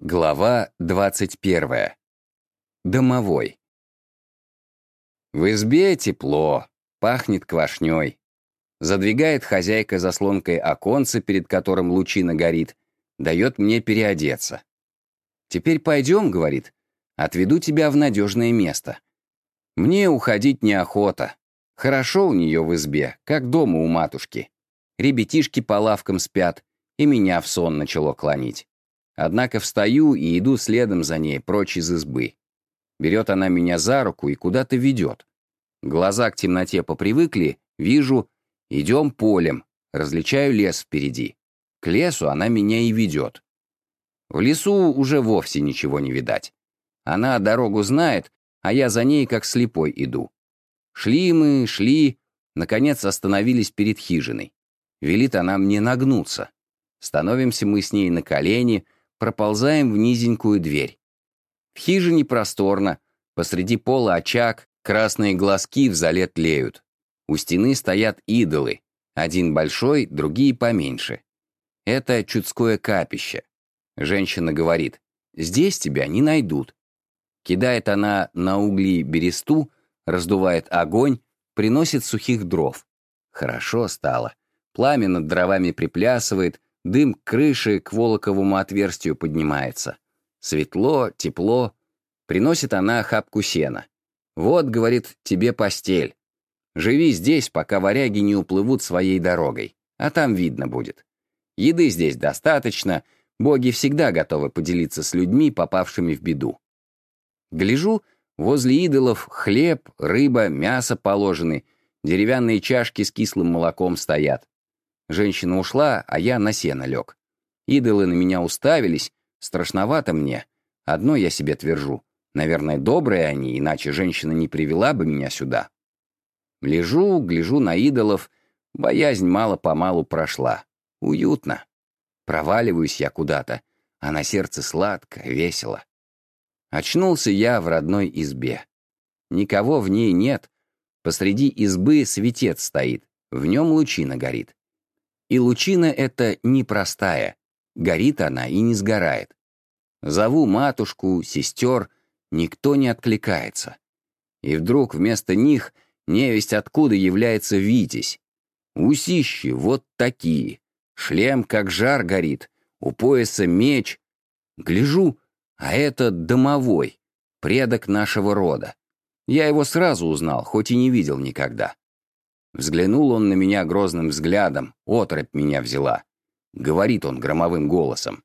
Глава 21. Домовой. В избе тепло, пахнет квашней. Задвигает хозяйка заслонкой оконце, перед которым лучина горит, дает мне переодеться. «Теперь пойдем», — говорит, — «отведу тебя в надежное место». Мне уходить неохота. Хорошо у нее в избе, как дома у матушки. Ребятишки по лавкам спят, и меня в сон начало клонить. Однако встаю и иду следом за ней, прочь из избы. Берет она меня за руку и куда-то ведет. Глаза к темноте попривыкли, вижу, идем полем, различаю лес впереди. К лесу она меня и ведет. В лесу уже вовсе ничего не видать. Она дорогу знает, а я за ней как слепой иду. Шли мы, шли, наконец остановились перед хижиной. Велит она мне нагнуться. Становимся мы с ней на колени, проползаем в низенькую дверь. В хижине просторно, посреди пола очаг, красные глазки в зале тлеют. У стены стоят идолы, один большой, другие поменьше. Это чудское капище. Женщина говорит, здесь тебя не найдут. Кидает она на угли бересту, раздувает огонь, приносит сухих дров. Хорошо стало. Пламя над дровами приплясывает, Дым к крыше к волоковому отверстию поднимается. Светло, тепло. Приносит она охапку сена. «Вот, — говорит, — тебе постель. Живи здесь, пока варяги не уплывут своей дорогой, а там видно будет. Еды здесь достаточно, боги всегда готовы поделиться с людьми, попавшими в беду. Гляжу, возле идолов хлеб, рыба, мясо положены, деревянные чашки с кислым молоком стоят. Женщина ушла, а я на сено лег. Идолы на меня уставились, страшновато мне. Одно я себе твержу. Наверное, добрые они, иначе женщина не привела бы меня сюда. Лежу, гляжу на идолов, боязнь мало-помалу прошла. Уютно. Проваливаюсь я куда-то, а на сердце сладко, весело. Очнулся я в родной избе. Никого в ней нет. Посреди избы светец стоит, в нем лучина горит. И лучина эта непростая, горит она и не сгорает. Зову матушку, сестер, никто не откликается. И вдруг вместо них невесть откуда является Витязь. Усищи вот такие, шлем как жар горит, у пояса меч. Гляжу, а это домовой, предок нашего рода. Я его сразу узнал, хоть и не видел никогда. Взглянул он на меня грозным взглядом, отрыбь меня взяла. Говорит он громовым голосом.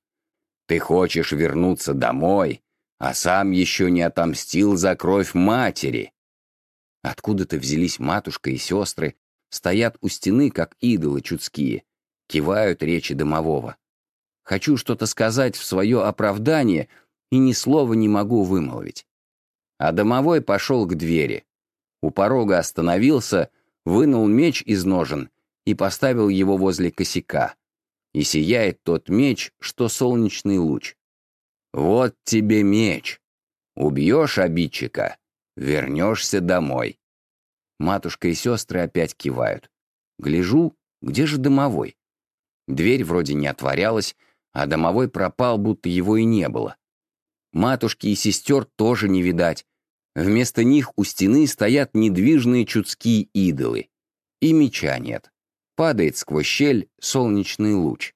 «Ты хочешь вернуться домой, а сам еще не отомстил за кровь матери». Откуда-то взялись матушка и сестры, стоят у стены, как идолы чудские, кивают речи домового. Хочу что-то сказать в свое оправдание, и ни слова не могу вымолвить. А домовой пошел к двери. У порога остановился, вынул меч из ножен и поставил его возле косяка. И сияет тот меч, что солнечный луч. «Вот тебе меч. Убьешь обидчика, вернешься домой». Матушка и сестры опять кивают. Гляжу, где же домовой? Дверь вроде не отворялась, а домовой пропал, будто его и не было. Матушки и сестер тоже не видать, Вместо них у стены стоят недвижные чудские идолы. И меча нет. Падает сквозь щель солнечный луч.